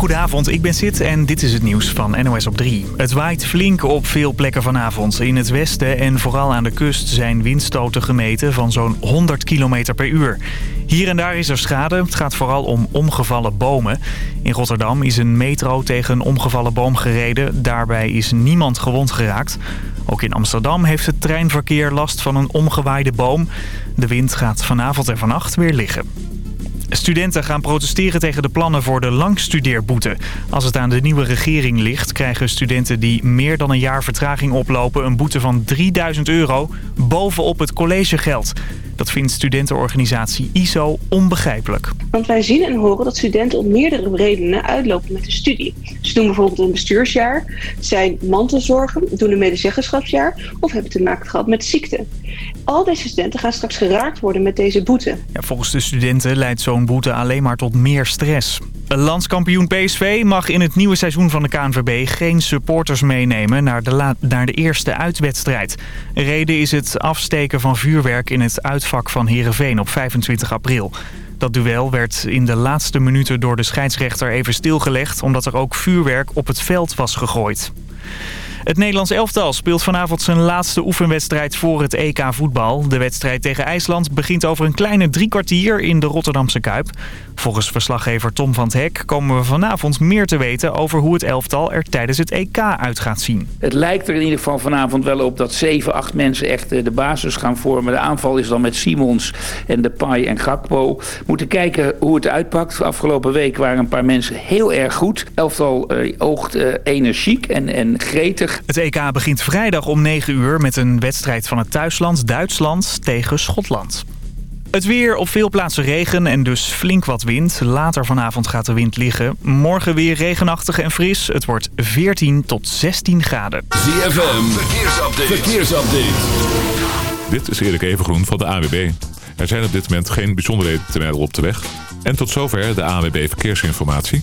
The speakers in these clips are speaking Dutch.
Goedenavond, ik ben Sid en dit is het nieuws van NOS op 3. Het waait flink op veel plekken vanavond. In het westen en vooral aan de kust zijn windstoten gemeten van zo'n 100 km per uur. Hier en daar is er schade. Het gaat vooral om omgevallen bomen. In Rotterdam is een metro tegen een omgevallen boom gereden. Daarbij is niemand gewond geraakt. Ook in Amsterdam heeft het treinverkeer last van een omgewaaide boom. De wind gaat vanavond en vannacht weer liggen. Studenten gaan protesteren tegen de plannen voor de langstudeerboete. Als het aan de nieuwe regering ligt, krijgen studenten die meer dan een jaar vertraging oplopen... een boete van 3000 euro bovenop het collegegeld. Dat vindt studentenorganisatie ISO onbegrijpelijk. Want wij zien en horen dat studenten om meerdere redenen uitlopen met de studie. Ze doen bijvoorbeeld een bestuursjaar, zijn mantelzorgen, doen een medezeggenschapsjaar of hebben te maken gehad met ziekte. Al deze studenten gaan straks geraakt worden met deze boete. Ja, volgens de studenten leidt zo'n boete alleen maar tot meer stress. Landskampioen PSV mag in het nieuwe seizoen van de KNVB geen supporters meenemen naar de, naar de eerste uitwedstrijd. Reden is het afsteken van vuurwerk in het uitvak van Heerenveen op 25 april. Dat duel werd in de laatste minuten door de scheidsrechter even stilgelegd... omdat er ook vuurwerk op het veld was gegooid. Het Nederlands elftal speelt vanavond zijn laatste oefenwedstrijd voor het EK voetbal. De wedstrijd tegen IJsland begint over een kleine drie kwartier in de Rotterdamse Kuip. Volgens verslaggever Tom van het Hek komen we vanavond meer te weten over hoe het elftal er tijdens het EK uit gaat zien. Het lijkt er in ieder geval vanavond wel op dat 7, 8 mensen echt eh, de basis gaan vormen. De aanval is dan met Simons en de Pai en Gakpo. Moeten kijken hoe het uitpakt. Afgelopen week waren een paar mensen heel erg goed. Elftal uh, oogt uh, energiek en, en gretig. Het EK begint vrijdag om 9 uur met een wedstrijd van het thuisland Duitsland tegen Schotland. Het weer op veel plaatsen regen en dus flink wat wind. Later vanavond gaat de wind liggen. Morgen weer regenachtig en fris. Het wordt 14 tot 16 graden. ZFM, verkeersupdate. verkeersupdate. Dit is Erik Evengroen van de AWB. Er zijn op dit moment geen bijzonderheden te melden op de weg. En tot zover de AWB Verkeersinformatie.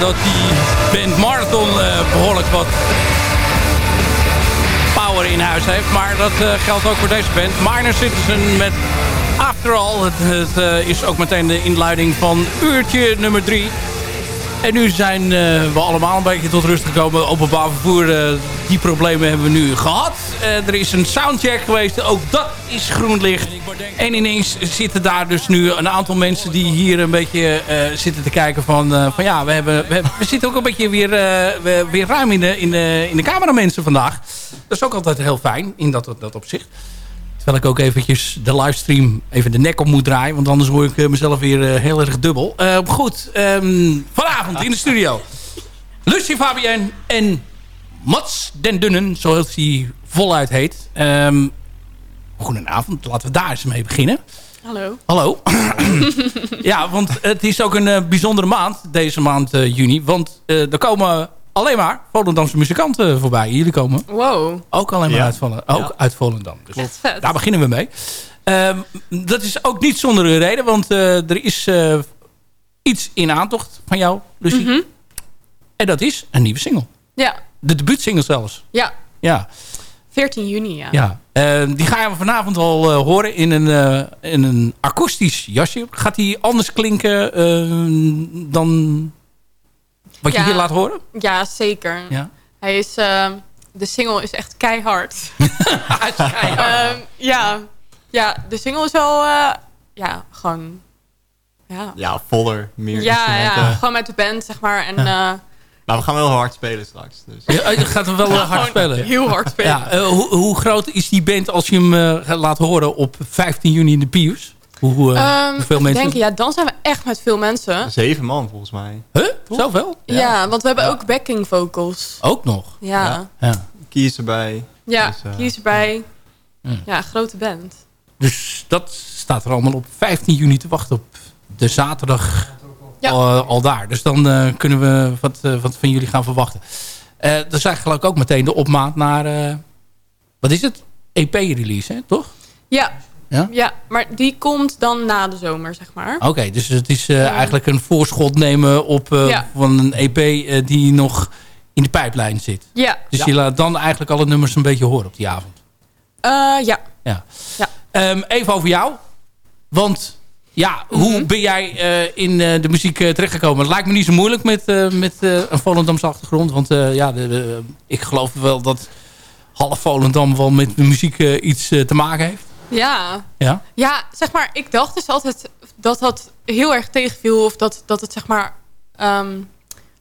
dat die band Marathon eh, behoorlijk wat power in huis heeft. Maar dat eh, geldt ook voor deze band. Minor Citizen met After All. Het, het eh, is ook meteen de inleiding van uurtje nummer 3. En nu zijn we allemaal een beetje tot rust gekomen. Openbaar vervoer, die problemen hebben we nu gehad. Eh, er is een soundcheck geweest, ook dat is groen licht. En ineens zitten daar dus nu een aantal mensen die hier een beetje eh, zitten te kijken van... eh, van ja, we, hebben, we, zitten ook een beetje weer, we- weer ruim in de, in, de, in de cameramensen vandaag. Dat is ook altijd heel fijn in dat, dat opzicht. Terwijl ik ook eventjes de livestream even de nek op moet draaien. Want anders hoor ik mezelf weer heel erg dubbel. Goed, ehm, vanavond in de studio. Lucie Fabienne en Mats den Dunnen, zoals hij voluit heet. Ehm goedenavond, laten we daar eens mee beginnen. Hallo. Hallo. ja, want het is ook een eh, bijzondere maand, deze maand eh, juni. Want eh, er komen alleen maar Volendamse muzikanten voorbij. Jullie komen Wow. ook alleen maar Ja. uit, Volendam, ook Ja. uit Volendam. Dus daar beginnen we mee. Ehm, dat is ook niet zonder een reden, want eh, er is iets in aantocht van jou, Lucie. Mhm. En dat is een nieuwe single. Ja. De debuutsingle zelfs. Ja. Ja, 14 juni, ja. ja. Eh, die gaan we vanavond al eh, horen in een, eh, in een akoestisch jasje. Gaat die anders klinken eh, dan wat je hier laat horen? Ja, zeker. Ja. Hij is... eh, de single is echt keihard. Ehm, ja. Ja, de single is wel... eh, ja, gewoon... Ja. Ja, voller, meer Ja, instrumenten. ja, gewoon met de band, zeg maar. En eh, Maar we gaan wel hard spelen straks. Dus. Ja, je gaat hem wel eh, hard spelen. heel hard spelen. Ja, eh, hoe, hoe groot is die band als je hem eh, gaat laten horen op 15 juni in de Pius? Hoe, eh, Ehm, hoeveel ik mensen? denk, ja, dan zijn we echt met veel mensen. Zeven man volgens mij. Huh? Zoveel? Ja, want we hebben ook backing vocals. Ook nog. Ja. Ja, Ja. Kies erbij. Dus, eh, kies erbij. Hmm. Ja, grote band. Dus dat staat er allemaal op 15 juni te wachten op de zaterdag Ja. al, al daar. Dus dan eh, kunnen we wat, eh, wat van jullie gaan verwachten. Eh dat is eigenlijk ook meteen de opmaat naar... eh, wat is het? EP-release, hè? toch? Ja. Ja? ja, maar die komt dan na de zomer, zeg maar. Oké, dus het is eh, eigenlijk een voorschot nemen op eh, Ja. van een EP eh, die nog in de pijplijn zit. Ja. Dus je laat dan eigenlijk alle nummers een beetje horen op die avond. Eh, ja. Ja. Ja. Ehm, even over jou. Want ja, hoe Mhm. ben jij eh, in eh, de muziek eh, terechtgekomen? Het lijkt me niet zo moeilijk met, met een Volendamse achtergrond. Want ja, de, de- ik geloof wel dat half Volendam wel met de muziek iets te maken heeft. Ja. Ja? Ja, zeg maar, ik dacht dus altijd dat dat heel erg tegenviel. Of dat, dat het zeg maar... Um,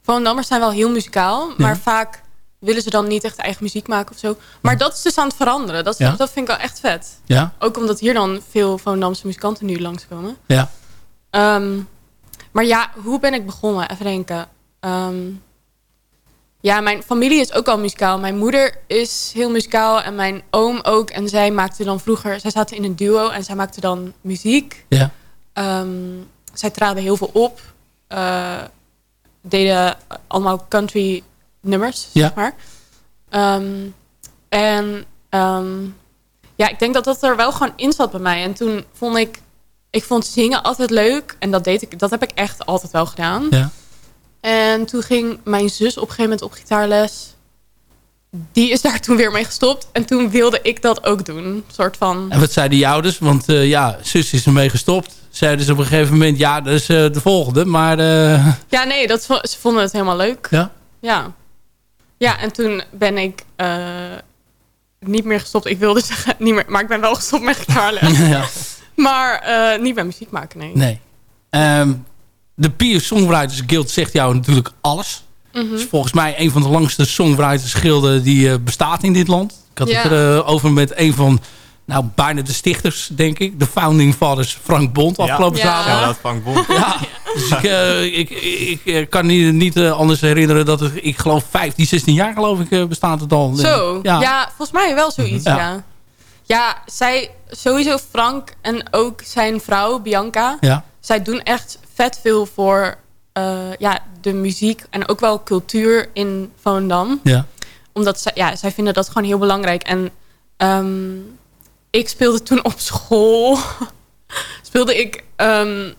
Volendammers zijn wel heel muzikaal. Maar vaak willen ze dan niet echt eigen muziek maken of zo. Maar dat is dus aan het veranderen. Dat, Ja? dat vind ik wel echt vet. Ja? Ook omdat hier dan veel Volendamse muzikanten nu langskomen. Ja. Ehm, maar ja, hoe ben ik begonnen? Even denken. Ehm, ja, mijn familie is ook al muzikaal. Mijn moeder is heel muzikaal en mijn oom ook. En zij maakte dan vroeger... Zij zaten in een duo en zij maakte dan muziek. Ja. Ehm, zij traden heel veel op. eh, deden allemaal country nummers, Ja. zeg maar. Ehm, en ehm, ja, ik denk dat dat er wel gewoon in zat bij mij. En toen vond ik... Ik vond zingen altijd leuk. En dat, deed ik, dat heb ik echt altijd wel gedaan. Ja. En toen ging mijn zus op een gegeven moment op gitaarles. Die is daar toen weer mee gestopt. En toen wilde ik dat ook doen. Soort van... En wat zeiden die ouders? Want eh, ja, zus is ermee gestopt. Zeiden ze op een gegeven moment, ja, dat is eh, de volgende. Maar eh, Ja, nee, dat, ze vonden het helemaal leuk. ja, Ja. Ja, en toen ben ik eh, niet meer gestopt. Ik wilde zeggen niet meer, maar ik ben wel gestopt met gitaarles. ja. maar eh, niet bij muziek maken, nee. Nee. Ehm, de Pier Songwriters Guild zegt jou natuurlijk alles. Het is volgens mij een van de langste songwriters gilden die eh, bestaat in dit land. Ik had Ja. het erover met een van, nou bijna de stichters, denk ik. De founding fathers Frank Bond afgelopen Ja. zaterdag. Ja, dat Frank Bond. Ja, dus ik, eh, ik, ik, ik kan niet, niet eh, anders herinneren dat het, ik geloof 15, 16 jaar geloof ik eh, bestaat het al. Zo, ja. Ja. volgens mij wel zoiets, Ja. ja. ja. zij, sowieso Frank en ook zijn vrouw Bianca. Ja. Zij doen echt vet veel voor eh, ja, de muziek en ook wel cultuur in Volendam. Ja. Omdat zij, ja, zij vinden dat gewoon heel belangrijk. En ehm, ik speelde toen op school. speelde ik ehm,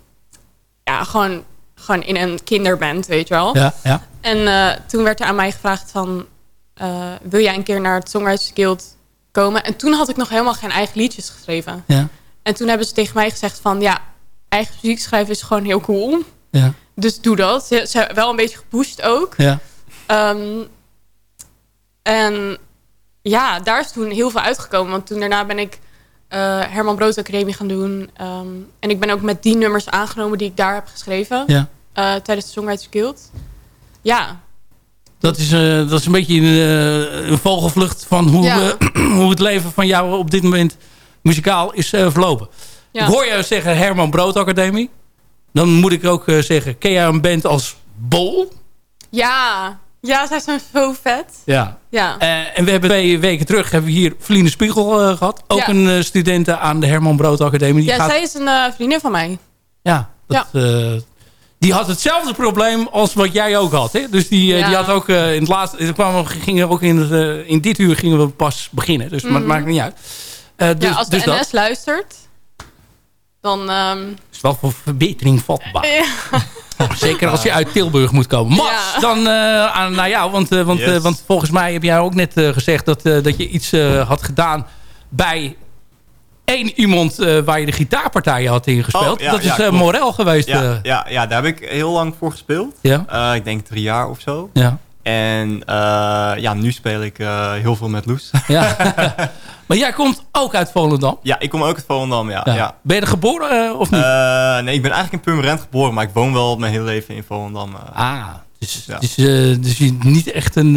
ja, gewoon gewoon in een kinderband, weet je wel. Ja, ja. En eh, toen werd er aan mij gevraagd van... eh, wil jij een keer naar het Songwriters Guild komen? En toen had ik nog helemaal geen eigen liedjes geschreven. Ja. En toen hebben ze tegen mij gezegd van... ja, eigen muziek schrijven is gewoon heel cool. Ja. Dus doe dat. Ze ze hebben wel een beetje gepusht ook. Ja. Ehm, en ja, daar is toen heel veel uitgekomen. Want toen daarna ben ik eh, Herman Brood Academie gaan doen. Ehm, en ik ben ook met die nummers aangenomen die ik daar heb geschreven. Ja. eh, tijdens de Songwriters Guild. Ja, Dat is, eh, dat is een beetje een, een vogelvlucht van hoe, Ja. hoe het leven van jou op dit moment muzikaal is verlopen. Ja. Ik hoor je zeggen Herman Brood Academie. Dan moet ik ook zeggen, ken jij een band als Bol? ja, ja zij zijn zo vet. Ja. Ja, Eh, en we hebben twee weken terug hebben we hier Feline Spiegel eh, gehad. Ook Ja. een eh, studente aan de Herman Brood Academie. Die ja gaat, zij is een vriendin van mij. ja, dat, die had hetzelfde probleem als wat jij ook had. Hè? Dus die, Ja. die had ook in het laatste... We gingen ook in, het, in dit uur gingen we pas beginnen. Dus maar het maakt niet uit. Dus, Mhm. ja, als de dus dat NS luistert, dan... ehm, is wel voor verbetering vatbaar. ja. Zeker als je uit Tilburg moet komen. Mats, Ja. dan eh, aan, naar jou. Want, eh, want, Yes. eh, want volgens mij heb jij ook net eh, gezegd dat, eh, dat je iets eh, had gedaan bij één iemand eh, waar je de gitaarpartijen had ingespeeld. Oh, ja, dat ja, is eh. Morel geweest. Ja, eh. ja, ja, daar heb ik heel lang voor gespeeld. ja. Eh, ik denk drie jaar of zo. ja. En eh, ja, nu speel ik eh, heel veel met Loes. ja. maar jij komt ook uit Volendam. ja, ik kom ook uit Volendam, ja. Ja. ja. Ben je er geboren eh, of niet? Nee, ik ben eigenlijk in Purmerend geboren, maar ik woon wel mijn hele leven in Volendam. ah, dus, ja. dus, dus je niet echt een...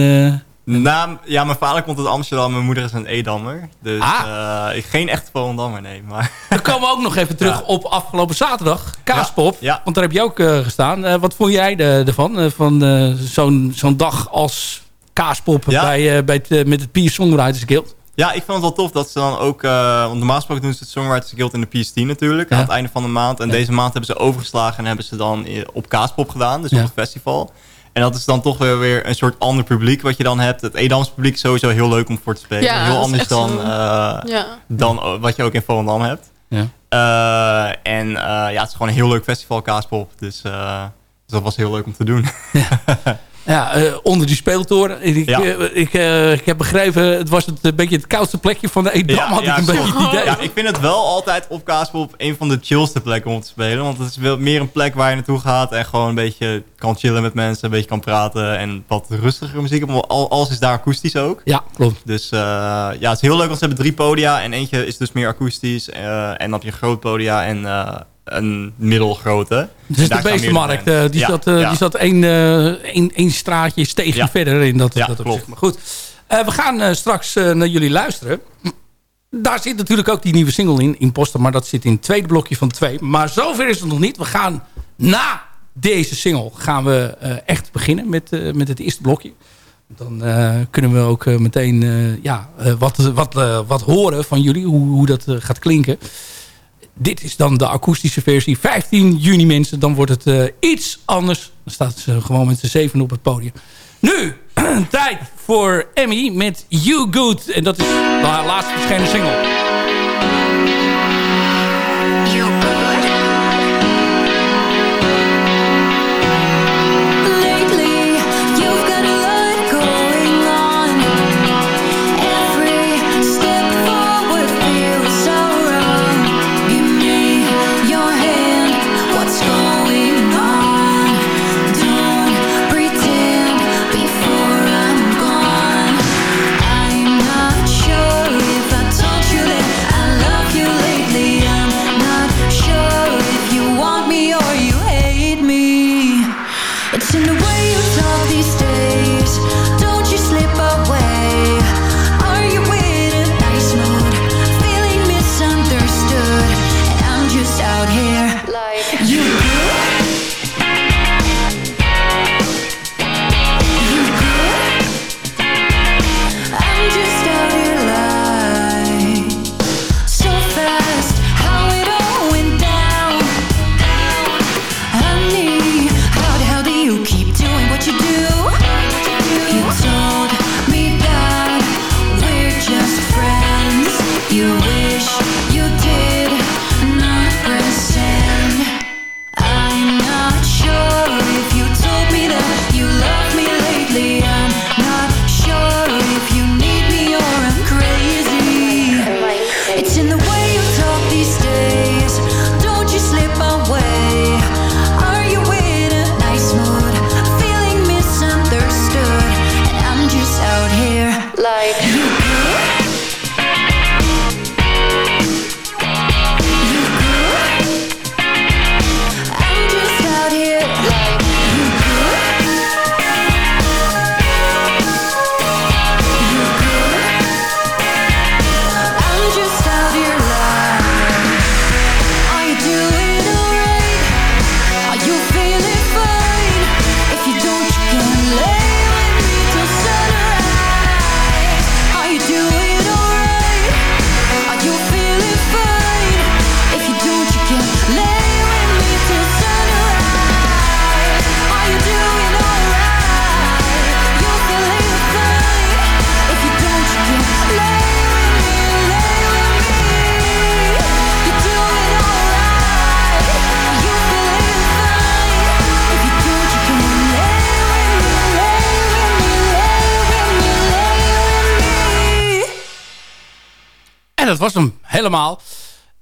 Naam, ja, mijn vader komt uit Amsterdam, mijn moeder is een Edammer. Dus Ah. ik geen echt Volendammer, nee. Maar We komen ook nog even terug Ja. op afgelopen zaterdag. Kaaspop. Ja, ja. Want daar heb je ook eh, gestaan. Eh, wat vond jij ervan? van zo'n zo'n dag als Kaaspop bij, bij het, met het Peer Songwriters Guild? ja, ik vond het wel tof dat ze dan ook... want normaal gesproken doen ze het Songwriters Guild in de PST natuurlijk. Ja. Aan het einde van de maand. En deze maand hebben ze overgeslagen en hebben ze dan op Kaaspop gedaan. Dus op het festival. En dat is dan toch weer, weer een soort ander publiek wat je dan hebt. Het Edams publiek is sowieso heel leuk om voor te spelen. Ja, heel anders dan, eh, ja. dan wat je ook in Volendam hebt. Ja. Eh, en eh, ja, het is gewoon een heel leuk festival, Kaaspop. Dus, eh, dus dat was heel leuk om te doen. Ja, eh, onder die speeltoren. Ik, Ja. eh, ik, eh, ik heb begrepen, het was het een beetje het koudste plekje van de Edam. Ja, had ja, ik een beetje het idee. Ja, ik vind het wel altijd op Kaaspop een van de chillste plekken om te spelen. Want het is wel meer een plek waar je naartoe gaat en gewoon een beetje kan chillen met mensen, een beetje kan praten en wat rustigere muziek. Maar Alles is daar akoestisch ook. Ja, klopt. Dus ja, het is heel leuk, want ze hebben drie podia en eentje is dus meer akoestisch. en dan heb je een groot podia en een middelgrote. Dus de beestenmarkt, eh, die, zat, eh, ja. die zat één, één, één straatje steegje Ja. verder in dat, dat opzicht. klopt. Maar goed, we gaan straks naar jullie luisteren. Daar zit natuurlijk ook die nieuwe single in, Imposter. Maar dat zit in het tweede blokje van twee. Maar zover is het nog niet. We gaan na deze single gaan we echt beginnen met, met het eerste blokje. Dan kunnen we ook meteen ja, wat, wat, wat horen van jullie. Hoe, hoe dat gaat klinken. Dit is dan de akoestische versie. 15 juni mensen. Dan wordt het eh, iets anders. Dan staat ze gewoon met z'n zeven op het podium. Nu, tijd voor Emmy met You Good. En dat is de laatste verschenen single.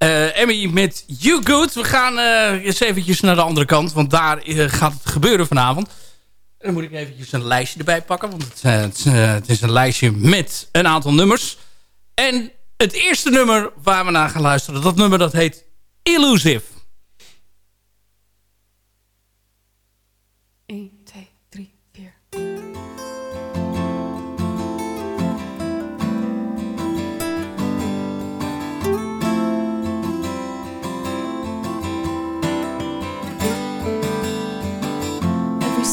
Eh, Emmy met You Good. We gaan eh, eens eventjes naar de andere kant. Want daar eh, gaat het gebeuren vanavond. En dan moet ik eventjes een lijstje erbij pakken. Want het, het is een lijstje met een aantal nummers. En het eerste nummer waar we naar gaan luisteren. Dat nummer dat heet Illusive.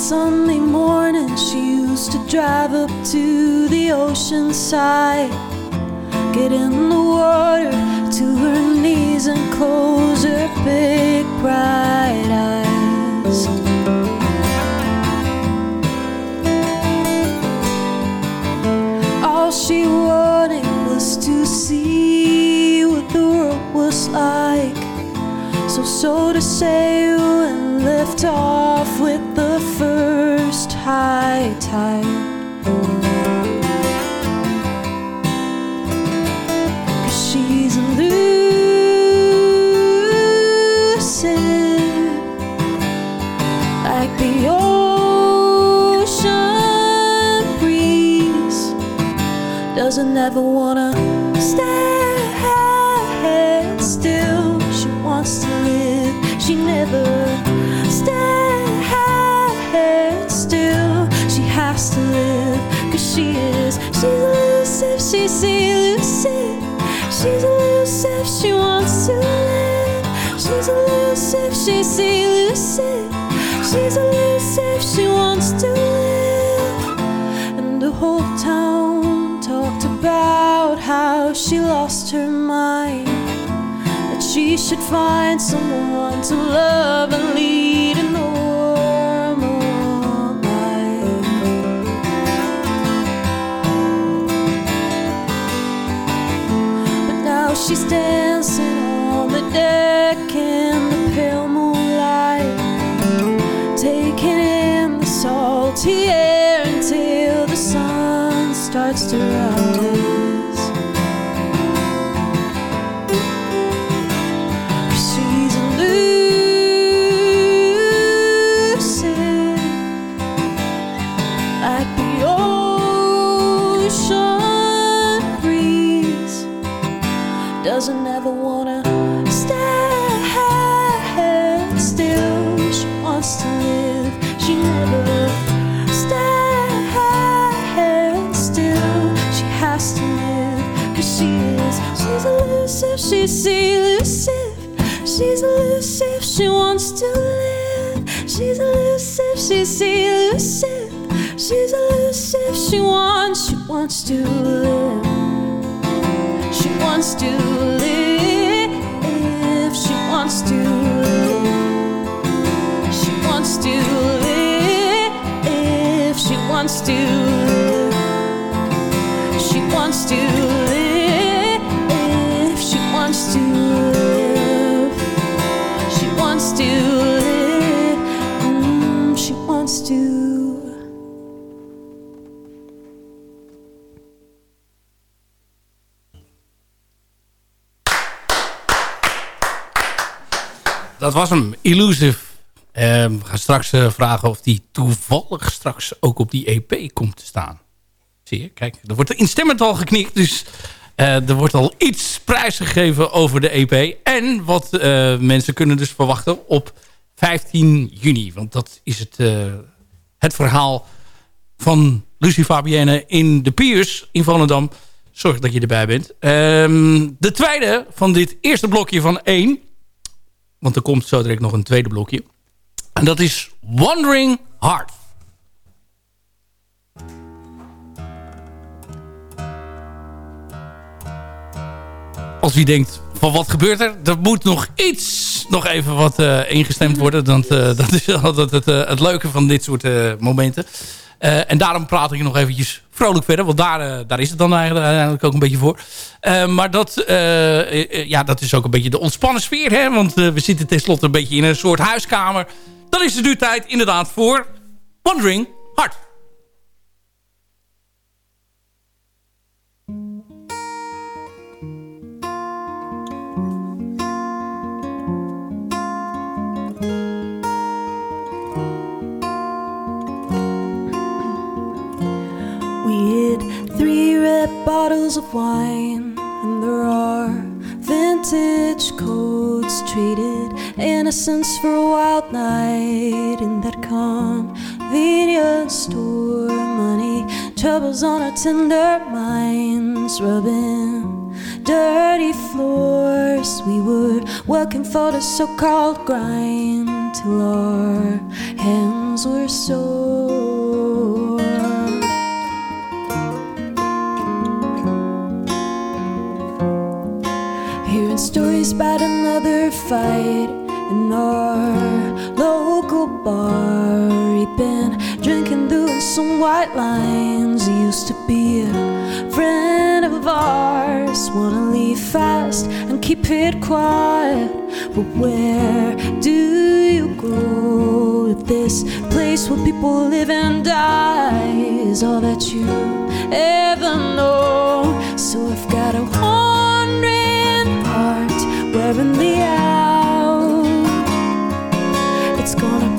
Sunday morning she used to drive up to the ocean side. Get in the water to her knees and close her big bright eyes. All she wanted was to see what the world was like. So, so to sail and lift off high tide. Cause she's elusive, like the ocean breeze. Doesn't ever wanna She's elusive. She's elusive. She wants to live. She's elusive. She's elusive. She's elusive. She wants to live. And the whole town talked about how she lost her mind. That she should find someone to love and lead she's dancing on the deck in the pale moonlight taking in the salty air until the sun starts to rise. much to Dat was hem, Illusive. Ehm, we gaan straks eh, vragen of die toevallig straks ook op die EP komt te staan. Zie je, kijk, er wordt instemmend al geknikt. Dus eh, er wordt al iets prijsgegeven over de EP. En wat eh, mensen kunnen dus verwachten op 15 juni. Want dat is het, het verhaal van Lucie Fabienne in de Piers in Volendam. Zorg dat je erbij bent. Ehm, de tweede van dit eerste blokje van één. Want er komt zo direct nog een tweede blokje. En dat is Wandering Heart. Als wie denkt, van wat gebeurt er? Er moet nog iets, nog even wat eh, ingestemd worden. Dat, eh, dat is altijd het, eh, het leuke van dit soort momenten. Eh, en daarom praat ik nog eventjes vrolijk verder. Want daar, eh, daar is het dan eigenlijk, ook een beetje voor. Eh, maar dat, ja, dat is ook een beetje de ontspannen sfeer. Hè? Want we zitten tenslotte een beetje in een soort huiskamer. Dan is het nu tijd inderdaad voor Wandering Heart. of wine, and there are vintage coats traded innocence for a wild night in that convenience store. Money troubles on our tender minds, rubbing dirty floors. We were working for the so-called grind till our hands were sore. About another fight in our local bar. He'd been drinking, doing some white lines. He used to be a friend of ours. Wanna leave fast and keep it quiet. But where do you go if this place where people live and die is all that you ever know? So I've got a wandering wearing me out. It's gonna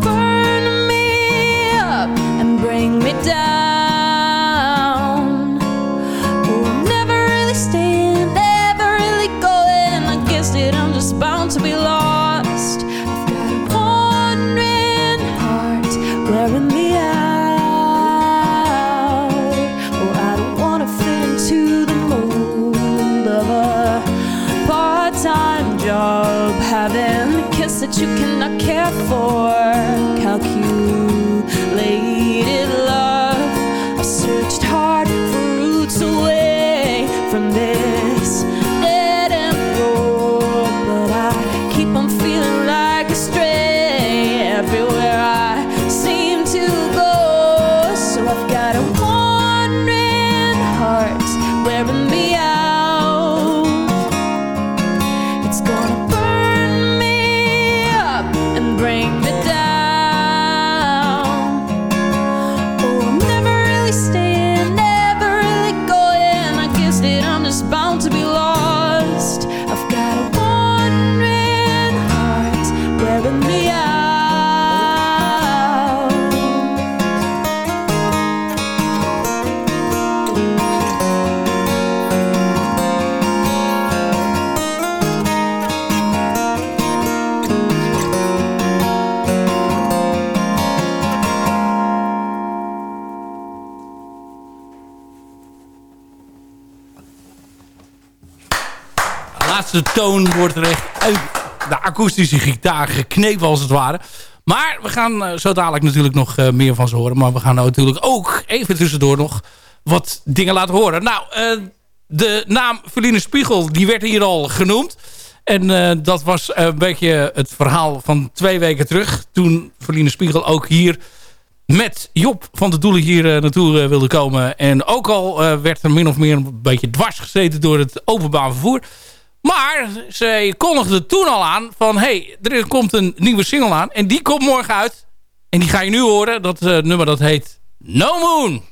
toon wordt er echt uit de akoestische gitaar geknepen als het ware. Maar we gaan eh, zo dadelijk natuurlijk nog eh, meer van ze horen. Maar we gaan nou natuurlijk ook even tussendoor nog wat dingen laten horen. Nou, eh, de naam Feline Spiegel die werd hier al genoemd. En dat was een beetje het verhaal van twee weken terug. Toen Feline Spiegel ook hier met Job van de Doelen hier naartoe wilde komen. En ook al werd er min of meer een beetje dwars gezeten door het openbaar vervoer. Maar zij kondigde toen al aan van... hey, er komt een nieuwe single aan. En die komt morgen uit. En die ga je nu horen. Dat eh, nummer dat heet No Moon.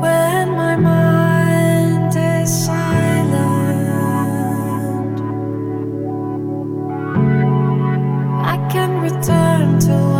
When my mind is silent, I can return to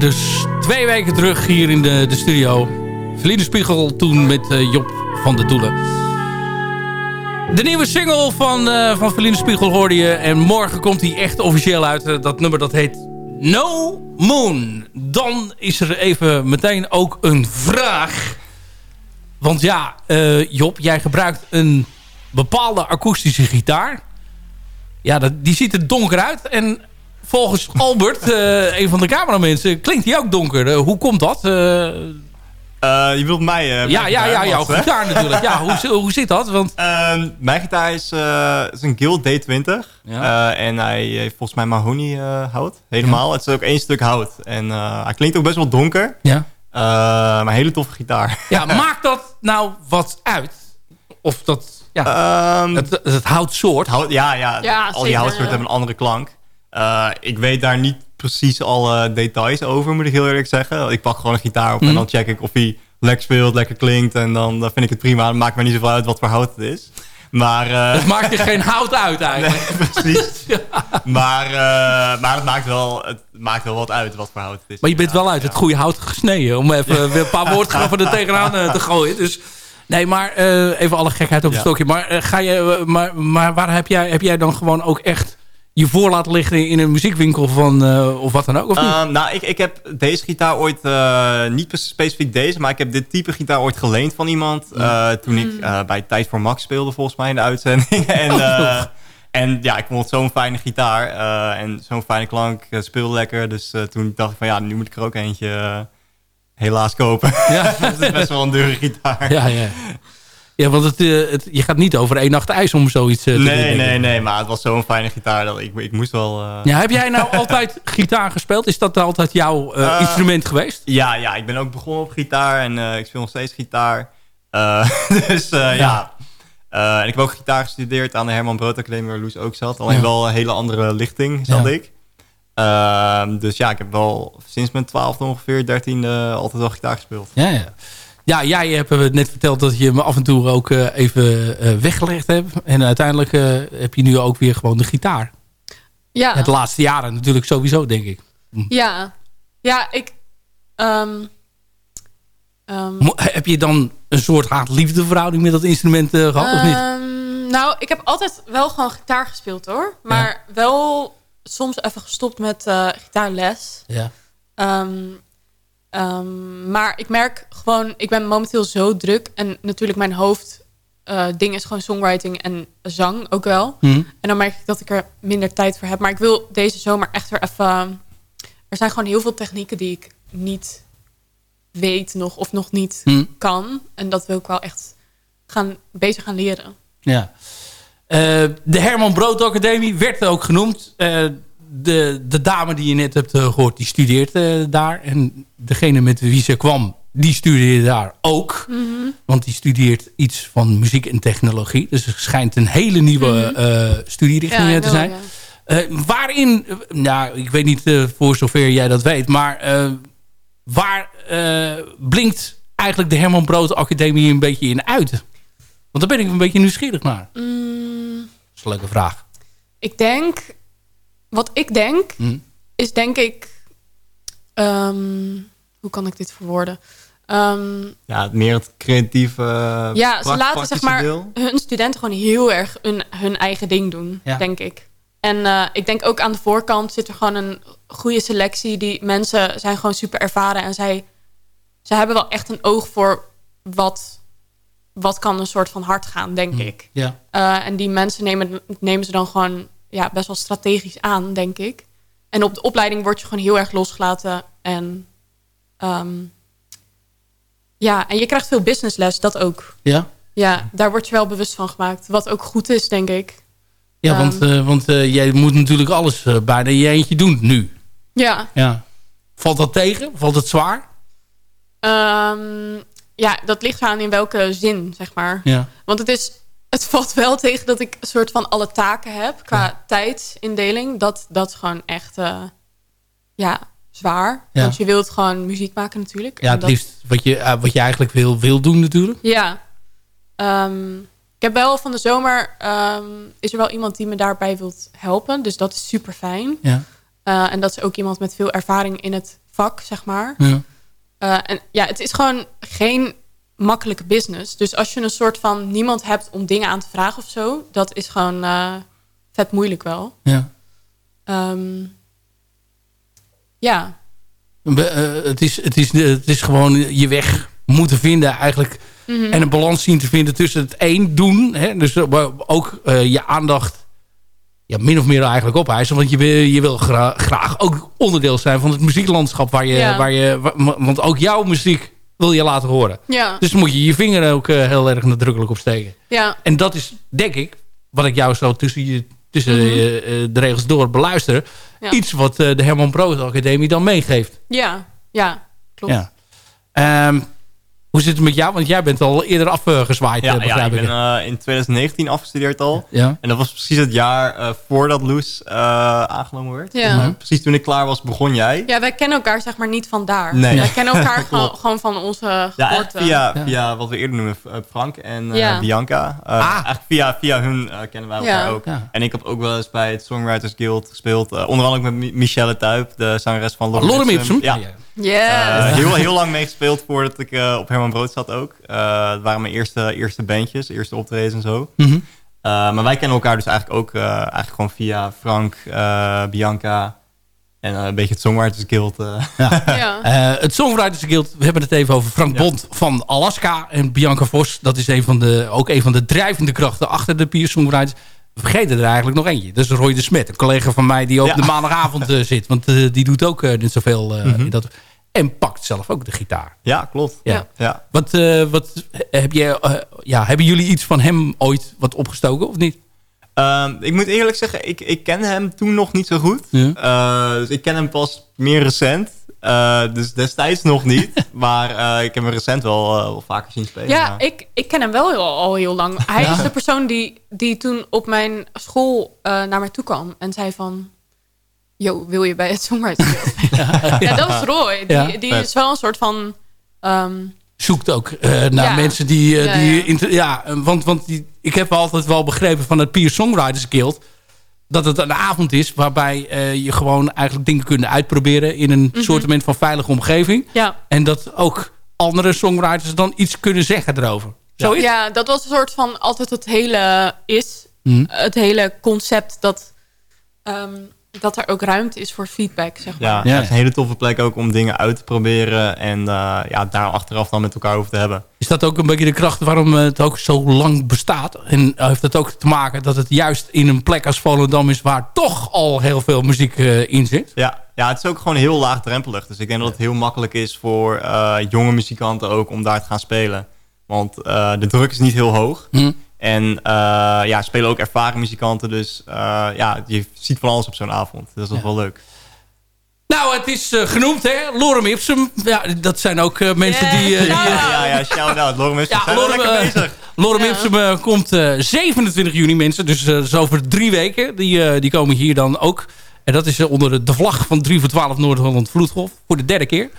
dus twee weken terug hier in de, de studio. Verliende Spiegel toen met eh, Job van der Doelen. De nieuwe single van, eh van Spiegel hoorde je. En morgen komt hij echt officieel uit. Eh, dat nummer dat heet No Moon. Dan is er even meteen ook een vraag. Want ja, Job, jij gebruikt een bepaalde akoestische gitaar. Ja, dat, die ziet er donker uit. En volgens Albert, eh, een van de cameramensen, klinkt die ook donker. Eh, hoe komt dat? Eh, Eh, je bedoelt mij? eh, ja, ja, ja, gitaar, jouw gitaar natuurlijk. Ja, hoe, hoe zit dat? Want, Ehm, mijn gitaar is, eh, is een Guild D20. Ja. Eh, en hij heeft volgens mij mahogany eh, hout. Helemaal. Het is ook één stuk hout. En eh, hij klinkt ook best wel donker. ja. Eh, maar een hele toffe gitaar. ja, maakt dat nou wat uit? Of dat, ja, Ehm, het, het houtsoort. hout, ja, ja, Ja, al die houtsoorten ja. hebben een andere klank. Eh, ik weet daar niet precies alle details over, moet ik heel eerlijk zeggen. Ik pak gewoon een gitaar op Mhm. en dan check ik of hij lekker speelt, lekker klinkt. En dan, dan vind ik het prima. Het maakt me niet zoveel uit wat voor hout het is. Maar, eh, Het maakt je geen hout uit eigenlijk. Nee, precies. Maar, eh, maar het, maakt wel, het maakt wel wat uit wat voor hout het is. Maar je bent wel uit het goede hout gesneden. Om even een paar woordgrappen er tegenaan te gooien. Dus, nee, maar even alle gekheid op een Ja. stokje. Maar, ga je, maar, maar waar heb jij, heb jij dan gewoon ook echt je voor laten liggen in een muziekwinkel van, eh, of wat dan ook? Of niet? Ehm, nou, ik, ik heb deze gitaar ooit, eh, niet specifiek deze, maar ik heb dit type gitaar ooit geleend van iemand. eh, toen ik eh, bij Tijd voor Max speelde, volgens mij in de uitzending. en, eh, en ja, ik vond het zo'n fijne gitaar eh, en zo'n fijne klank, uh, speelde lekker. Dus eh, toen dacht ik van ja, nu moet ik er ook eentje helaas kopen. Ja. het is best wel een dure gitaar. ja, ja. Ja, want het, eh, het, je gaat niet over één nacht ijs om zoiets eh, te doen. Nee, denk ik. nee, nee, maar het was zo'n fijne gitaar dat ik, ik moest wel... eh, Ja, heb jij nou altijd gitaar gespeeld? Is dat altijd jouw instrument geweest? Ja, ja, ik ben ook begonnen op gitaar en ik speel nog steeds gitaar. Dus ja. Ja. En ik heb ook gitaar gestudeerd aan de Herman Brood Academie waar Loes ook zat. Alleen Ja. wel een hele andere lichting zat Ja. ik. Ehm, dus ja, ik heb wel sinds mijn twaalfde ongeveer, dertiende altijd wel gitaar gespeeld. Ja, ja. Ja, jij hebt me net verteld dat je me af en toe ook eh, even eh, weggelegd hebt. En uiteindelijk eh, heb je nu ook weer gewoon de gitaar. Ja. Het laatste jaren natuurlijk sowieso, denk ik. Ja, ja, ik. ehm, ehm, Heb je dan een soort haat-liefde verhouding met dat instrument eh, gehad, of niet? ehm, nou, ik heb altijd wel gewoon gitaar gespeeld hoor. Maar wel soms even gestopt met eh, gitaarles. Ja. Ehm, maar ik merk gewoon, ik ben momenteel zo druk. En natuurlijk mijn hoofd eh, ding is gewoon songwriting en zang ook wel. Hm. En dan merk ik dat ik er minder tijd voor heb. Maar ik wil deze zomer echt weer even... Er zijn gewoon heel veel technieken die ik niet weet nog of nog niet Hm. kan. En dat wil ik wel echt gaan, bezig gaan leren. Ja. Eh, de Herman Brood Academie werd ook genoemd. Eh, de, de dame die je net hebt eh, gehoord, die studeert eh, daar. En degene met wie ze kwam, die studeerde daar ook. Want die studeert iets van muziek en technologie. Dus het schijnt een hele nieuwe eh, studierichting te zijn. ja. Waarin, nou, ik weet niet voor zover jij dat weet, maar waar blinkt eigenlijk de Herman Brood Academie een beetje in uit? Want daar ben ik een beetje nieuwsgierig naar. Mm, Dat is een leuke vraag. ik denk... Wat ik denk, Hm. is denk ik... ehm, hoe kan ik dit verwoorden? Ehm, Ja, meer het creatieve ja, ze laten zeg maar deel. hun studenten gewoon heel erg hun, hun eigen ding doen, Ja. denk ik. En eh, ik denk ook aan de voorkant zit er gewoon een goede selectie. Die mensen zijn gewoon super ervaren en zij, zij hebben wel echt een oog voor wat, wat kan een soort van hard gaan, denk ik. Ja. Eh, en die mensen nemen, nemen ze dan gewoon ja, best wel strategisch aan, denk ik. En op de opleiding word je gewoon heel erg losgelaten. En ehm, ja, en je krijgt veel businessles, dat ook. Ja? Ja, daar word je wel bewust van gemaakt. Wat ook goed is, denk ik. Ja, want, eh, want eh, jij moet natuurlijk alles eh, bijna je eentje doen nu. Ja, Ja. Valt dat tegen? Valt het zwaar? ehm, ja dat ligt aan in welke zin, zeg maar. Ja. Want het is... Het valt wel tegen dat ik een soort van alle taken heb qua tijdsindeling. Dat, dat is gewoon echt eh, ja, zwaar. Ja. Want je wilt gewoon muziek maken natuurlijk. Ja, het dat- liefst wat je, eh, wat je eigenlijk wil, wil doen natuurlijk. Ja. Ehm, ik heb wel van de zomer... ehm, is er wel iemand die me daarbij wilt helpen. Dus dat is super fijn. Ja. Eh, en dat is ook iemand met veel ervaring in het vak, zeg maar. Ja. En ja, het is gewoon geen makkelijke business. Dus als je een soort van niemand hebt om dingen aan te vragen of zo, dat is gewoon eh, vet moeilijk wel. Ja. Ehm, ja, eh, het, is, het, is, het is gewoon je weg moeten vinden eigenlijk. Mhm. En een balans zien te vinden tussen het één doen. Hè, dus eh, ook je aandacht ja, min of meer eigenlijk opeisen. Want je wil, je wil gra- graag ook onderdeel zijn van het muzieklandschap. Waar je, Ja. waar je, wa- want ook jouw muziek wil je laten horen. ja, Dus moet je je vinger ook eh, heel erg nadrukkelijk op steken. ja, En dat is, denk ik, wat ik jou zo tussen, je, tussen Mhm. eh, eh, de regels door beluister. Ja. Iets wat de Herman Brood Academie dan meegeeft. ja, ja, klopt. Ja. Ehm, hoe zit het met jou? Want jij bent al eerder afgezwaaid, Ja, eh, ja, ik ik. ben eh, in 2019 afgestudeerd al. ja. En dat was precies het jaar eh, voordat Loes eh, aangenomen werd. Ja. Precies toen ik klaar was, begon jij. Ja, wij kennen elkaar zeg maar niet vandaar. Nee. Wij kennen elkaar gewoon, van onze Ja, geboorte. via, Ja. via wat we eerder noemen, Frank en Ja. Bianca. Eh, Ah. Eigenlijk via, via hun eh, kennen wij elkaar Ja. ook. Ja. En ik heb ook wel eens bij het Songwriters Guild gespeeld. onder andere met Mi- Michelle Tuip, de zangeres van Lorem, Lorem Ipsum. Ja, Yes. Eh, heel, heel lang meegespeeld voordat ik eh, op Herman Brood zat ook. Eh het waren mijn eerste, eerste bandjes, eerste optredens en zo. Mhm. Eh, maar wij kennen elkaar dus eigenlijk ook eh, eigenlijk gewoon via Frank, eh, Bianca en een beetje het Songwriters Guild. eh. ja. Eh, het Songwriters Guild, we hebben het even over Frank Ja. Bond van Alaska. En Bianca Vos, dat is een van de, ook een van de drijvende krachten achter de Pier Songwriters. We vergeten er eigenlijk nog eentje. Dat is Roy de Smet, een collega van mij die ook Ja. de maandagavond zit. Want eh, die doet ook eh, niet zoveel. in dat, en pakt zelf ook de gitaar. ja, klopt. Ja. Ja. Wat, eh, wat heb je, eh, ja, hebben jullie iets van hem ooit wat opgestoken of niet? Ehm, ik moet eerlijk zeggen, ik, ik ken hem toen nog niet zo goed. Ja. Eh, dus ik ken hem pas meer recent. Eh, dus destijds nog niet. maar eh, ik heb hem recent wel, wel vaker zien spelen. Ja, ik, ik ken hem wel heel, al heel lang. Hij Ja. is de persoon die, die toen op mijn school eh, naar mij toe kwam en zei van... Yo, wil je bij het Songwriters Guild? ja, dat was Roy. Die, Ja. die is wel een soort van... ehm, zoekt ook eh, naar Ja. mensen die... eh, Ja, die ja. ja, eh, want, want die, ik heb altijd wel begrepen van het Peer Songwriters Guild... dat het een avond is waarbij je gewoon eigenlijk dingen kunt uitproberen... in een Mhm. soortement van veilige omgeving. ja. En dat ook andere songwriters dan iets kunnen zeggen erover. Zo is ja, dat was een soort van altijd het hele is. Mhm. Het hele concept dat, ehm, dat er ook ruimte is voor feedback, zeg maar. Ja, Ja. het is een hele toffe plek ook om dingen uit te proberen. En eh, ja, daar achteraf dan met elkaar over te hebben. Is dat ook een beetje de kracht waarom het ook zo lang bestaat? En heeft het ook te maken dat het juist in een plek als Volendam is... waar toch al heel veel muziek eh, in zit? Ja, ja, het is ook gewoon heel laagdrempelig. Dus ik denk dat het heel makkelijk is voor eh, jonge muzikanten ook om daar te gaan spelen. Want eh, de druk is niet heel hoog. Hm. En eh, ja, spelen ook ervaren muzikanten. Dus eh, ja, je ziet van alles op zo'n avond. Dat is Ja. wel leuk. Nou, het is eh, genoemd, hè? Lorem Ipsum. Ja, dat zijn ook eh, mensen Yeah. die... eh, Ja. Ja, ja, shout-out. Lorem is Ja, zijn Lorem, lekker bezig. Lorem Ja. Ipsum komt eh, 27 juni, mensen. Dus eh, dat is over drie weken. Die, eh, die komen hier dan ook. En dat is onder de, de vlag van 3 voor 12 Noord-Holland Vloedgolf. Voor de derde keer.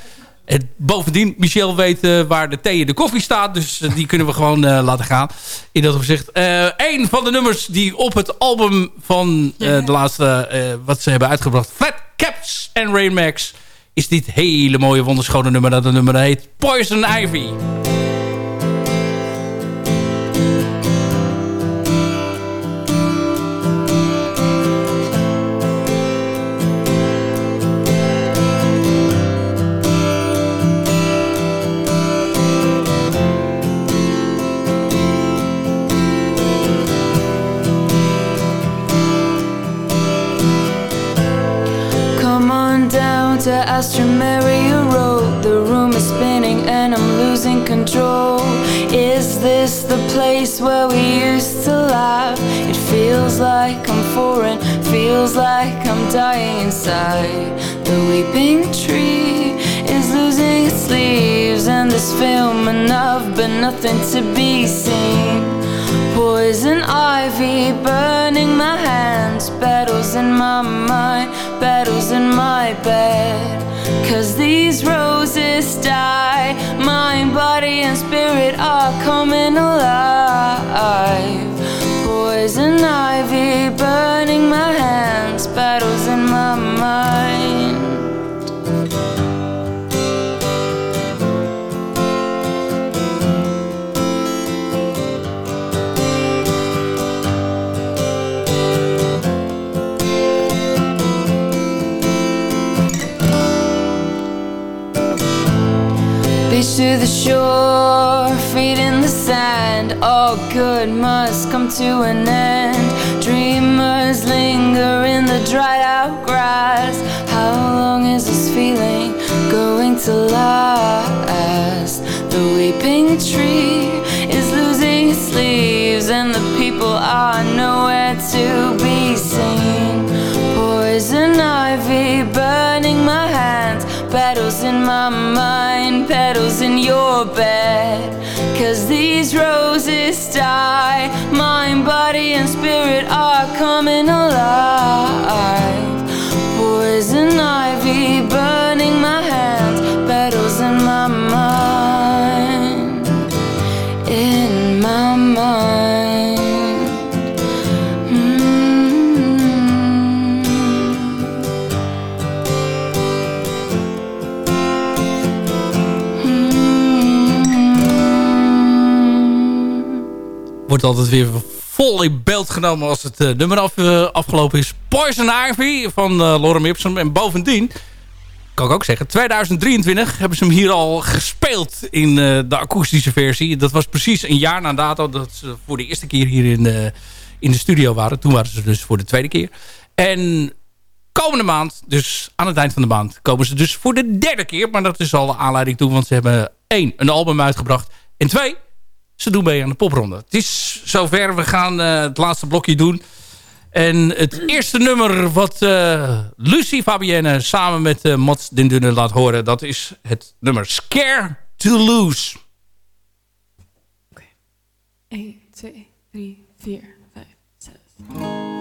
En bovendien, Michel weet eh, waar de thee en de koffie staat. Dus eh, die kunnen we gewoon eh, laten gaan. In dat opzicht. Een van de nummers die op het album van de laatste... wat ze hebben uitgebracht. Fat Caps en Rain Max. Is dit hele mooie wonderschone nummer. Dat nummer heet Poison Ivy. Down to Astra Maria Road. The room is spinning and I'm losing control. Is this the place where we used to laugh? It feels like I'm foreign, feels like I'm dying inside. The weeping tree is losing its leaves, and this film enough, but nothing to be seen. Poison ivy burning my hands, battles in my mind, battles in my bed. Cause these roses die, mind, body, and spirit are coming good must come to an end. Dreamers linger in the dried out grass. How long is this feeling going to last? The weeping tree is losing its leaves, and the people are nowhere to be seen. Poison ivy burning my hands, petals in my mind, petals in your bed. Cause these roses die, mind, body, and spirit are coming alive. Wordt altijd weer vol in beeld genomen als het eh, nummer af, eh, afgelopen is. Poison Ivy van eh, Lorem Ipsum. En bovendien, kan ik ook zeggen, 2023 hebben ze hem hier al gespeeld in de akoestische versie. Dat was precies een jaar na dato dat ze voor de eerste keer hier in de, in de studio waren. Toen waren ze dus voor de tweede keer. En komende maand, dus aan het eind van de maand, komen ze dus voor de derde keer. Maar dat is al aanleiding toe, want ze hebben één, een album uitgebracht. En twee, ze doen mee aan de popronde. Het is zover, we gaan eh, het laatste blokje doen. En het eerste nummer wat eh, Lucie Fabienne samen met eh, Mats Den Dunne laat horen... dat is het nummer Scare to Lose. 1, 2, 3, 4, 5, 6.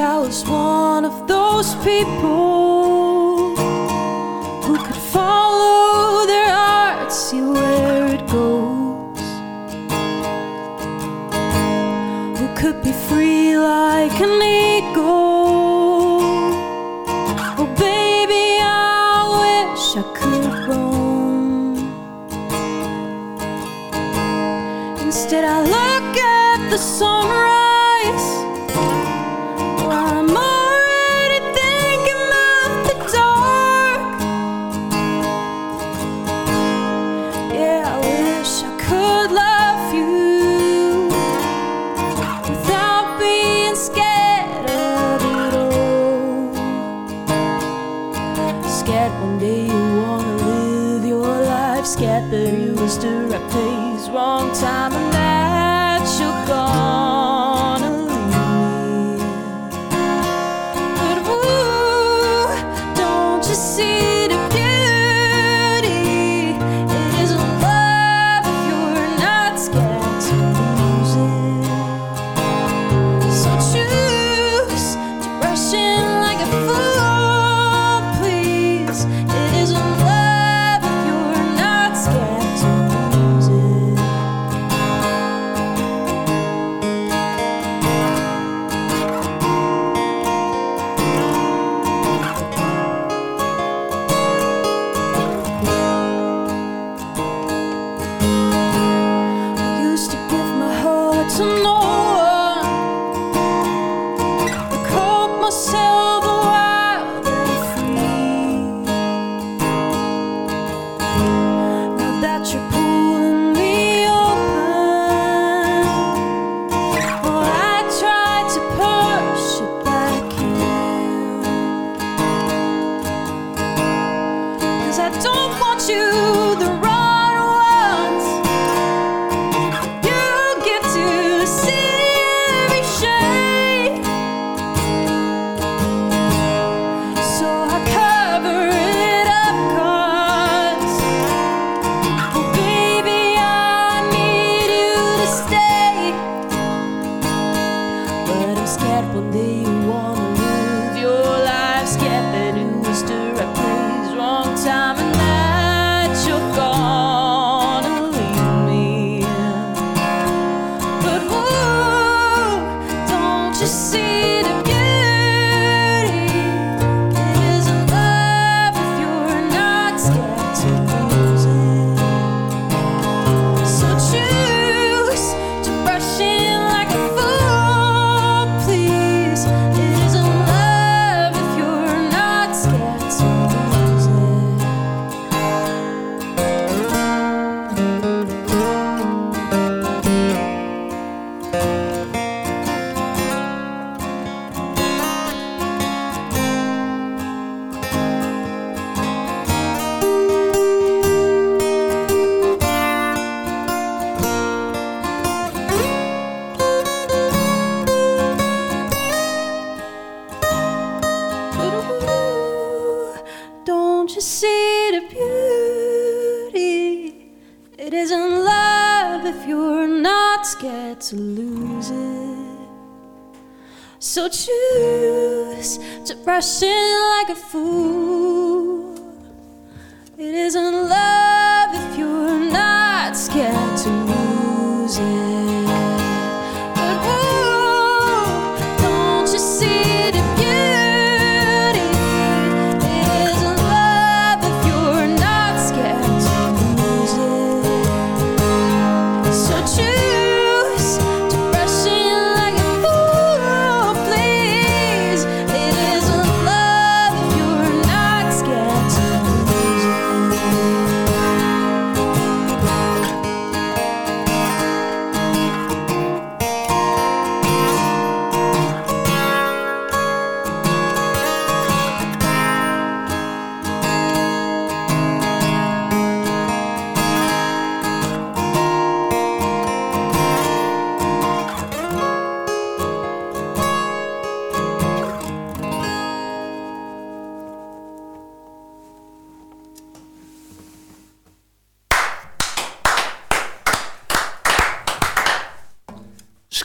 I was one of those people who could follow their heart, see where it goes. Who could be free like an eagle. Oh, baby, I wish I could roam. Instead, I look at the sunrise.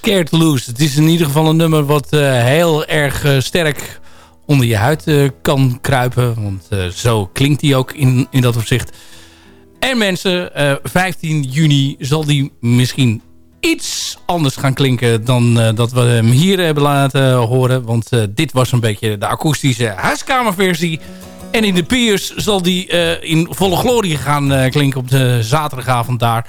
Scared Loose. Het is in ieder geval een nummer wat eh, heel erg eh, sterk onder je huid eh, kan kruipen. Want zo klinkt hij ook in, in dat opzicht. En mensen, eh, 15 juni zal die misschien iets anders gaan klinken dan dat we hem hier hebben laten horen. Want dit was een beetje de akoestische huiskamerversie. En in de Piers zal die in volle glorie gaan klinken op de zaterdagavond daar.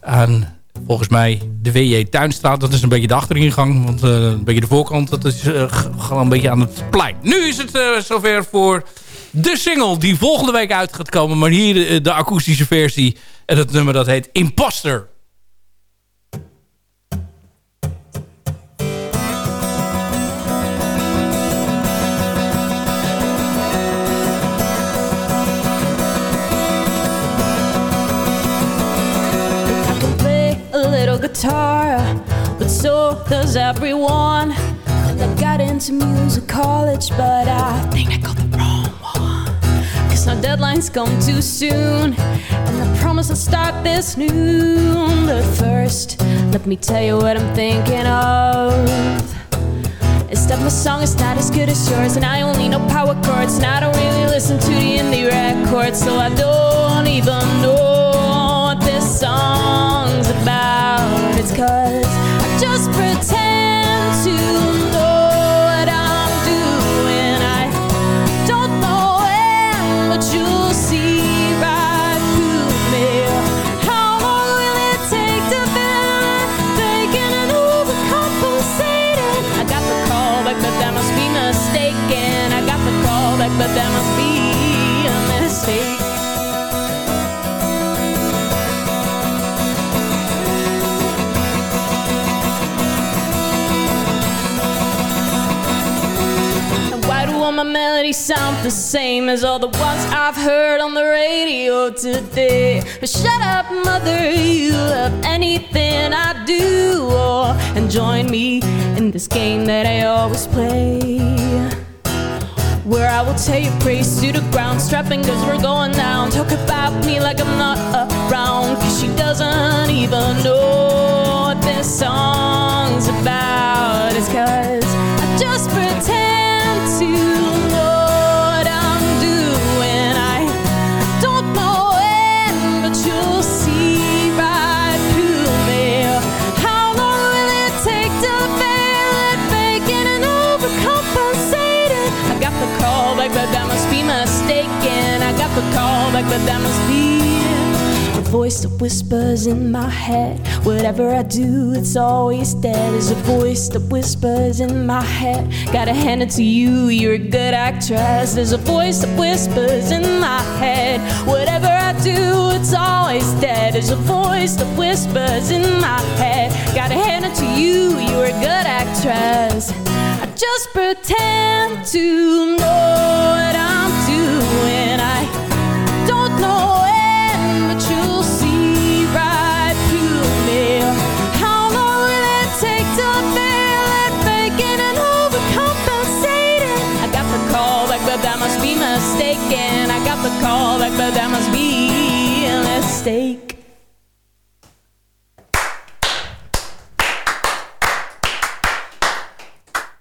Aan volgens mij de W.J. Tuinstraat. Dat is een beetje de achteringang. Want eh, een beetje de voorkant, dat is eh, gewoon een beetje aan het plein. Nu is het eh, zover voor de single die volgende week uit gaat komen. Maar hier de akoestische versie. En dat nummer dat heet Imposter. Guitar, but so does everyone. And I got into music college, but I think I got the wrong one. Cause deadlines come too soon, and I promise I'll start this noon. But first, let me tell you what I'm thinking of. Is that my song is not as good as yours, and I only know power chords, and I don't really listen to the indie records, so I don't even know what this song's about. Cause I just pretend to the same as all the ones I've heard on the radio today? But shut up, mother, you love anything I do. Oh, and join me in this game that I always play. Where I will tear your praise to the ground, strapping cause we're going down. Talk about me like I'm not around, cause she doesn't even know what this song's about. It's cause I just pretend to but that must be mistaken. I got the call back, but that must be a voice that whispers in my head. Whatever I do, it's always dead. There's a voice that whispers in my head. Gotta hand it to you, you're a good actress. There's a voice that whispers in my head. Whatever I do, it's always dead. There's a voice that whispers in my head. Gotta hand it to you, you're a good actress. I just pretend to know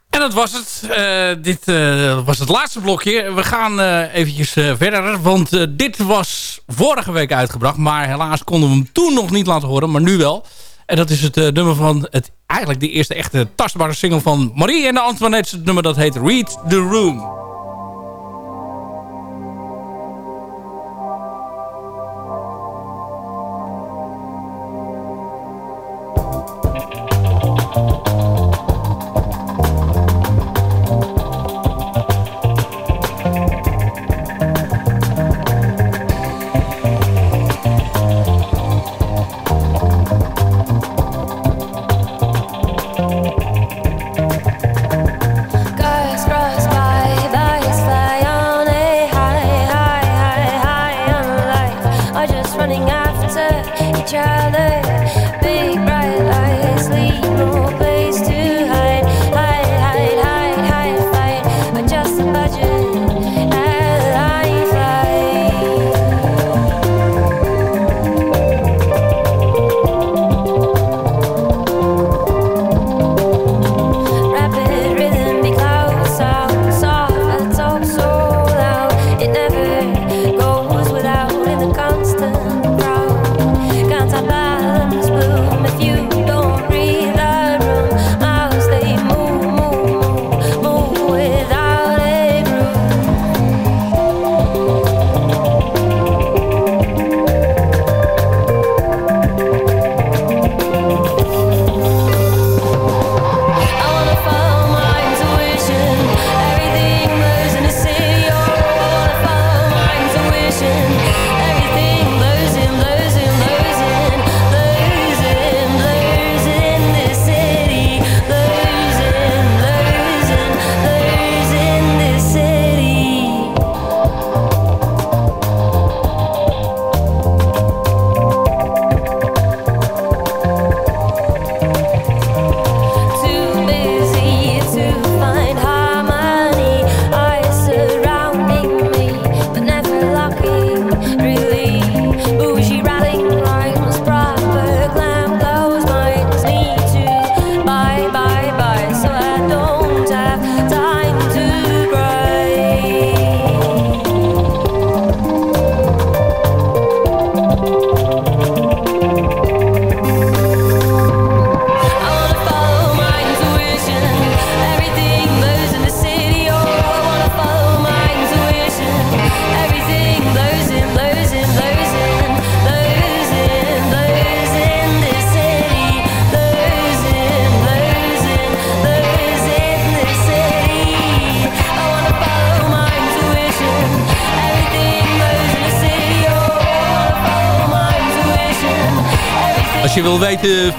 En dat was het. Eh, dit eh, was het laatste blokje. We gaan eh eventjes verder. Want dit was vorige week uitgebracht. Maar helaas konden we hem toen nog niet laten horen. Maar nu wel. En dat is het nummer van het, eigenlijk de eerste echte tastbare single van Marie en de Antoinette. Het nummer dat heet Read the Room.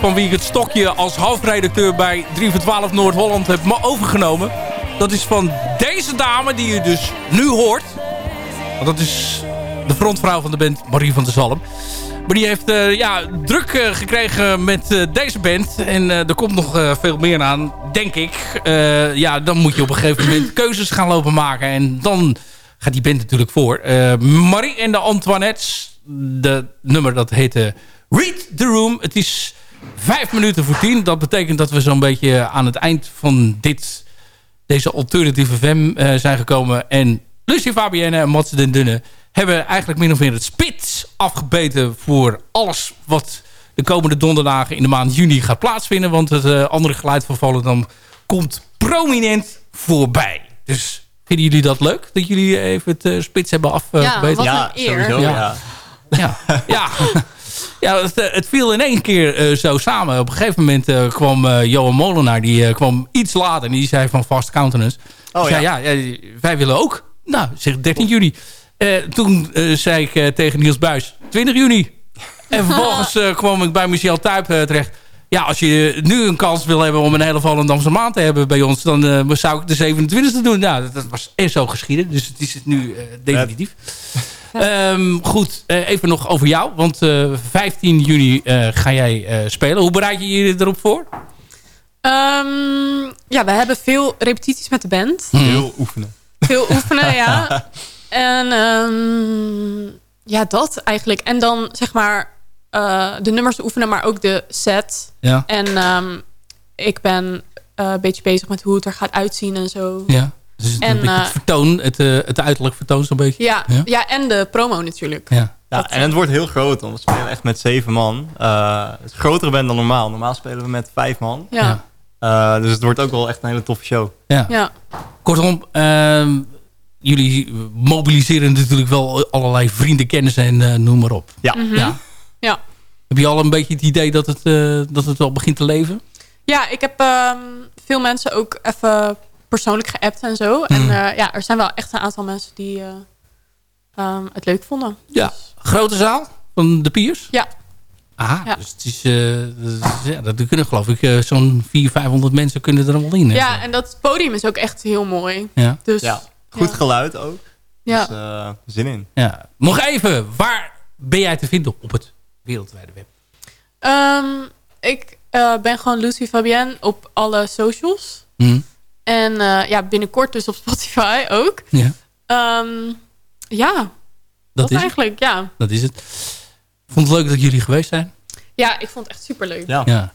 Van wie ik het stokje als hoofdredacteur bij 3 voor 12 Noord-Holland heb overgenomen. Dat is van deze dame die je dus nu hoort. Want dat is de frontvrouw van de band Marie van der Zalm. Maar die heeft eh, ja, druk eh, gekregen met eh, deze band. En er komt nog veel meer aan, denk ik. Ja, dan moet je op een gegeven moment keuzes gaan lopen maken. En dan gaat die band natuurlijk voor. Marie en de Antoinettes. De nummer dat heette Read the Room. Het is vijf minuten voor tien. Dat betekent dat we zo'n beetje aan het eind van dit, deze alternatieve FM eh, zijn gekomen. En Lucie Fabienne en Mats den Dunne hebben eigenlijk min of meer het spits afgebeten voor alles wat de komende donderdagen in de maand juni gaat plaatsvinden. Want het eh, andere geluid van Volendam komt prominent voorbij. Dus vinden jullie dat leuk? Dat jullie even het eh, spits hebben afgebeten? Ja, wat een eer. sowieso, Ja. ja. Ja, ja. ja het, eh, het viel in één keer eh, zo samen. Op een gegeven moment eh, kwam eh, Johan Molenaar, die kwam iets later. En die zei van Fast Countenance. Oh, zei, ja. ja, wij willen ook. Nou, zeg 13 juni. Toen zei ik tegen Niels Buis, 20 juni. En vervolgens kwam ik bij Michel Tuyp terecht. Ja, als je nu een kans wil hebben om een hele Volendamse maand te hebben bij ons... dan zou ik de 27e doen. Nou, dat, dat was en zo geschieden. Dus het is het nu eh, Ehm, goed, eh, even nog over jou. Want eh, 15 juni eh, ga jij eh, spelen. Hoe bereid je je erop voor? Ehm, ja, we hebben veel repetities met de band. Heel oefenen. Veel oefenen, ja. En ehm, ja, dat eigenlijk. En dan zeg maar eh, de nummers oefenen, maar ook de set. Ja. En ehm, ik ben eh, een beetje bezig met hoe het er gaat uitzien en zo. Ja. Dus het, En, een beetje het eh, vertoon, het, eh, het uiterlijk vertoon zo'n beetje. Ja, ja. Ja. en de promo natuurlijk. Ja. Ja, en het wordt heel groot, want we spelen echt met zeven man. Eh, het is grotere band dan normaal. Normaal spelen we met vijf man. Ja. Eh, dus het wordt ook wel echt een hele toffe show. Ja. Ja. Kortom, ehm, jullie mobiliseren natuurlijk wel allerlei vrienden, kennissen en eh, noem maar op. Ja. Mhm. Ja. Ja. Heb je al een beetje het idee dat het, eh, dat het wel begint te leven? Ja, ik heb ehm, veel mensen ook even persoonlijk geappt en zo. En Mm. eh, ja, er zijn wel echt een aantal mensen die eh, ehm, het leuk vonden. Ja. Grote zaal van de Piers? Ja. Aha, Ja. dus het is, eh, dat is- ja, dat kunnen geloof ik eh, zo'n 400, 500 mensen kunnen er allemaal in. hè? Ja, en dat podium is ook echt heel mooi. Ja. Dus Ja, goed ja. geluid ook. Ja. Dus eh, zin in. Ja. Nog even, waar ben jij te vinden op het wereldwijde web? Ehm, ik eh, ben gewoon Lucy Fabienne op alle socials. Hm? En eh, ja, binnenkort dus op Spotify ook. Ja, Ehm, ja, dat, dat, is, het. eigenlijk, ja. dat is het. Vond het leuk dat jullie geweest zijn. Ja, ik vond het echt superleuk. Ja. Ja.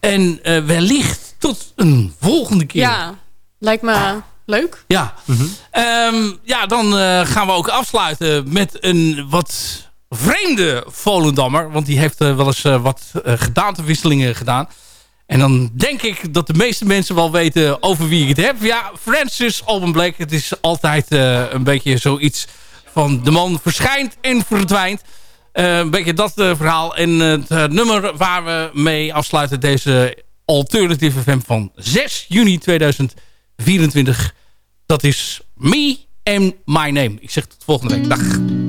En eh, wellicht tot een volgende keer. Ja, lijkt me leuk. Ja, Ehm, ja dan eh, gaan we ook afsluiten met een wat vreemde Volendammer. Want die heeft wel eens eh, wat gedaantewisselingen gedaan. En dan denk ik dat de meeste mensen wel weten over wie ik het heb. Ja, Francis Alban. Het is altijd eh, een beetje zoiets van de man verschijnt en verdwijnt. Eh, een beetje dat eh, verhaal. En het nummer waar we mee afsluiten deze Alternative FM van 6 juni 2024. Dat is Me and My Name. Ik zeg tot volgende week. Dag.